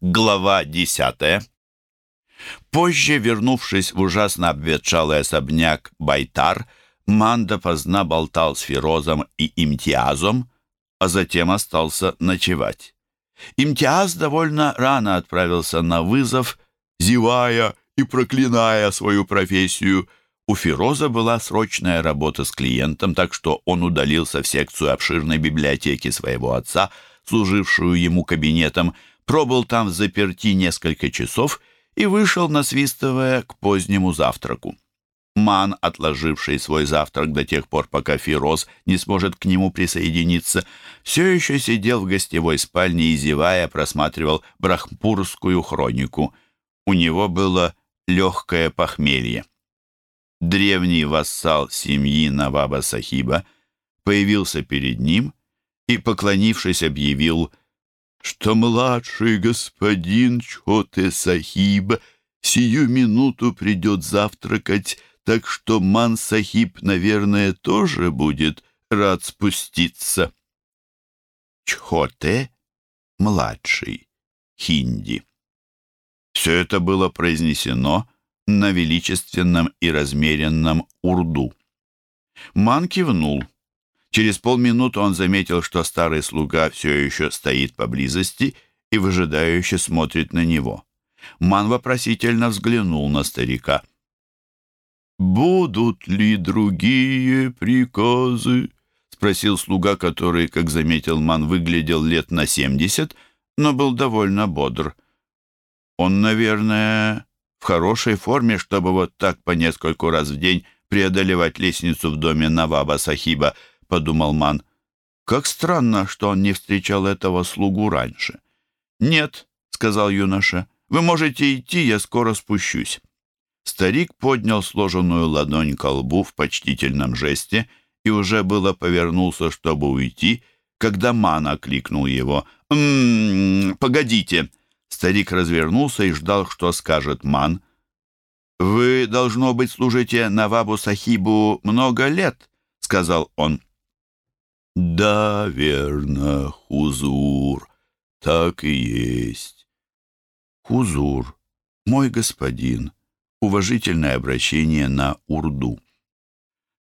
Глава десятая. Позже, вернувшись в ужасно обветшалый особняк Байтар, Ман допоздна болтал с Фирозом и Имтиазом, а затем остался ночевать. Имтиаз довольно рано отправился на вызов, зевая и проклиная свою профессию. У Фироза была срочная работа с клиентом, так что он удалился в секцию обширной библиотеки своего отца, служившую ему кабинетом, пробыл там в заперти несколько часов и вышел, насвистывая к позднему завтраку. Ман, отложивший свой завтрак до тех пор, пока Фироз не сможет к нему присоединиться, все еще сидел в гостевой спальне и, зевая, просматривал брахмпурскую хронику. У него было легкое похмелье. Древний вассал семьи Наваба Сахиба появился перед ним и, поклонившись, объявил, что младший господин Чоте Сахиб сию минуту придет завтракать так что Ман-Сахиб, наверное, тоже будет рад спуститься. Чхоте — младший, хинди. Все это было произнесено на величественном и размеренном урду. Ман кивнул. Через полминуты он заметил, что старый слуга все еще стоит поблизости и выжидающе смотрит на него. Ман вопросительно взглянул на старика — «Будут ли другие приказы?» — спросил слуга, который, как заметил Ман, выглядел лет на семьдесят, но был довольно бодр. «Он, наверное, в хорошей форме, чтобы вот так по нескольку раз в день преодолевать лестницу в доме Наваба Сахиба», — подумал Ман. «Как странно, что он не встречал этого слугу раньше». «Нет», — сказал юноша, — «вы можете идти, я скоро спущусь». Старик поднял сложенную ладонь к лбу в почтительном жесте и уже было повернулся, чтобы уйти, когда Ман окликнул его. «М -м, «Погодите!» Старик развернулся и ждал, что скажет Ман. «Вы, должно быть, служите Навабу Сахибу много лет», — сказал он. «Да, верно, Хузур, так и есть». «Хузур, мой господин», уважительное обращение на урду.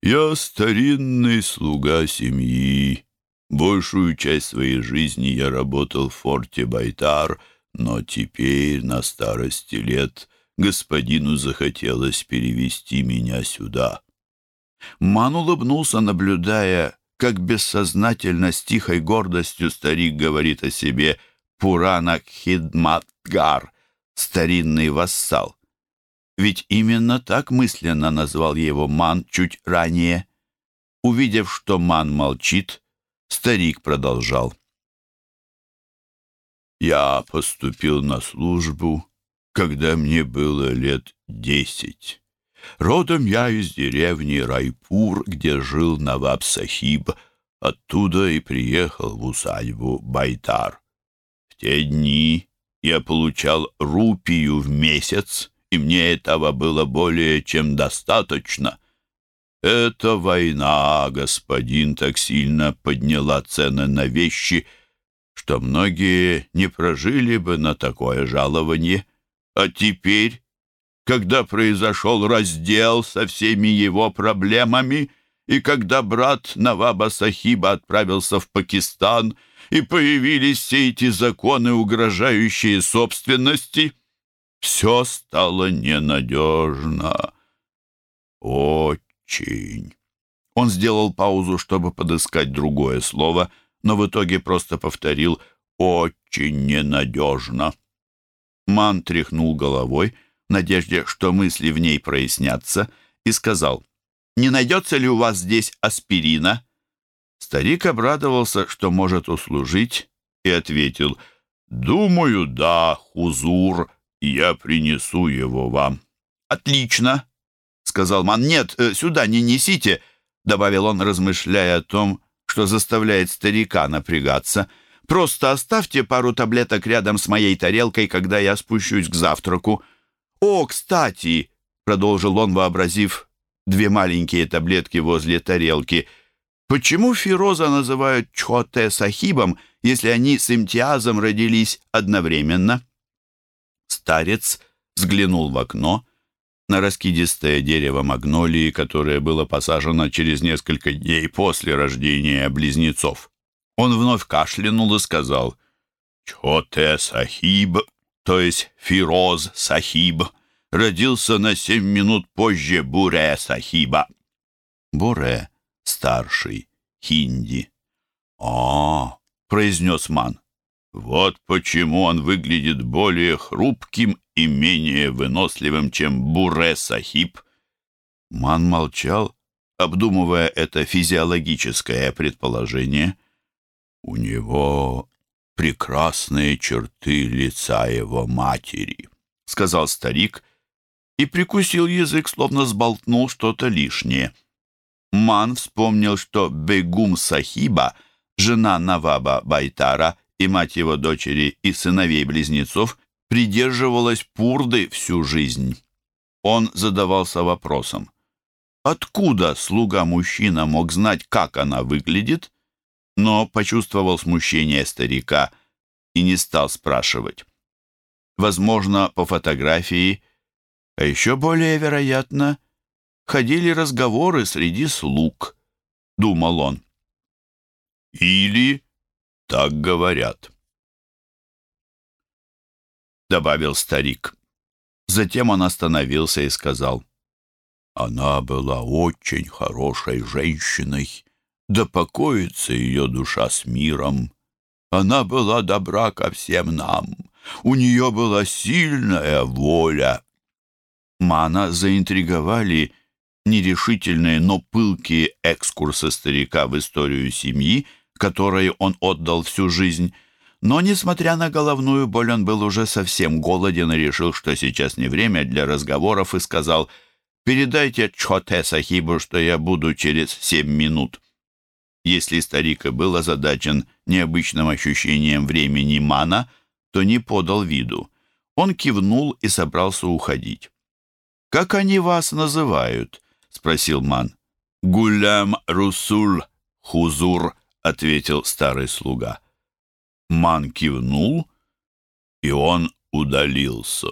«Я старинный слуга семьи. Большую часть своей жизни я работал в форте Байтар, но теперь, на старости лет, господину захотелось перевести меня сюда». Ман улыбнулся, наблюдая, как бессознательно с тихой гордостью старик говорит о себе Пурана Хидматгар, старинный вассал. Ведь именно так мысленно назвал его Ман чуть ранее. Увидев, что Ман молчит, старик продолжал. «Я поступил на службу, когда мне было лет десять. Родом я из деревни Райпур, где жил Наваб Сахиб. Оттуда и приехал в усадьбу Байтар. В те дни я получал рупию в месяц, и мне этого было более чем достаточно. Эта война, господин, так сильно подняла цены на вещи, что многие не прожили бы на такое жалование. А теперь, когда произошел раздел со всеми его проблемами, и когда брат Наваба Сахиба отправился в Пакистан, и появились все эти законы, угрожающие собственности — все стало ненадежно. Очень. Он сделал паузу, чтобы подыскать другое слово, но в итоге просто повторил «очень ненадежно». Ман тряхнул головой, надежде, что мысли в ней прояснятся, и сказал «Не найдется ли у вас здесь аспирина?» Старик обрадовался, что может услужить, и ответил «Думаю, да, хузур» я принесу его вам». «Отлично», — сказал Ман. «Нет, э, сюда не несите», — добавил он, размышляя о том, что заставляет старика напрягаться. «Просто оставьте пару таблеток рядом с моей тарелкой, когда я спущусь к завтраку». «О, кстати», — продолжил он, вообразив две маленькие таблетки возле тарелки, «почему Фироза называют Чоте Сахибом, если они с Имтиазом родились одновременно?» старец взглянул в окно на раскидистое дерево магнолии, которое было посажено через несколько дней после рождения близнецов. Он вновь кашлянул и сказал «Чоте Сахиб, то есть Фироз Сахиб, родился на семь минут позже Буре Сахиба». Буре — старший, хинди. «А, — произнес Ман, — вот почему он выглядит более хрупким и менее выносливым, чем Буре Сахиб». Ман молчал, обдумывая это физиологическое предположение — у него прекрасные черты лица его матери, сказал старик и прикусил язык, словно сболтнул что-то лишнее. Ман вспомнил, что Бегум Сахиба, жена Наваба Байтара и мать его дочери и сыновей-близнецов, придерживалась пурды всю жизнь. Он задавался вопросом, откуда слуга-мужчина мог знать, как она выглядит, но почувствовал смущение старика и не стал спрашивать. Возможно, по фотографии, а еще более вероятно, ходили разговоры среди слуг, думал он. Или так говорят, добавил старик. Затем он остановился и сказал, «Она была очень хорошей женщиной да покоится ее душа с миром. Она была добра ко всем нам. У нее была сильная воля. Мана заинтриговали нерешительные, но пылкие экскурсы старика в историю семьи, которой он отдал всю жизнь. Но, несмотря на головную боль, он был уже совсем голоден и решил, что сейчас не время для разговоров, и сказал «Передайте Чхоте Сахибу, что я буду через семь минут». Если старик и был озадачен необычным ощущением времени мана, то не подал виду. Он кивнул и собрался уходить. «Как они вас называют?» — спросил ман. «Гулям Русуль Хузур», — ответил старый слуга. Ман кивнул, и он удалился.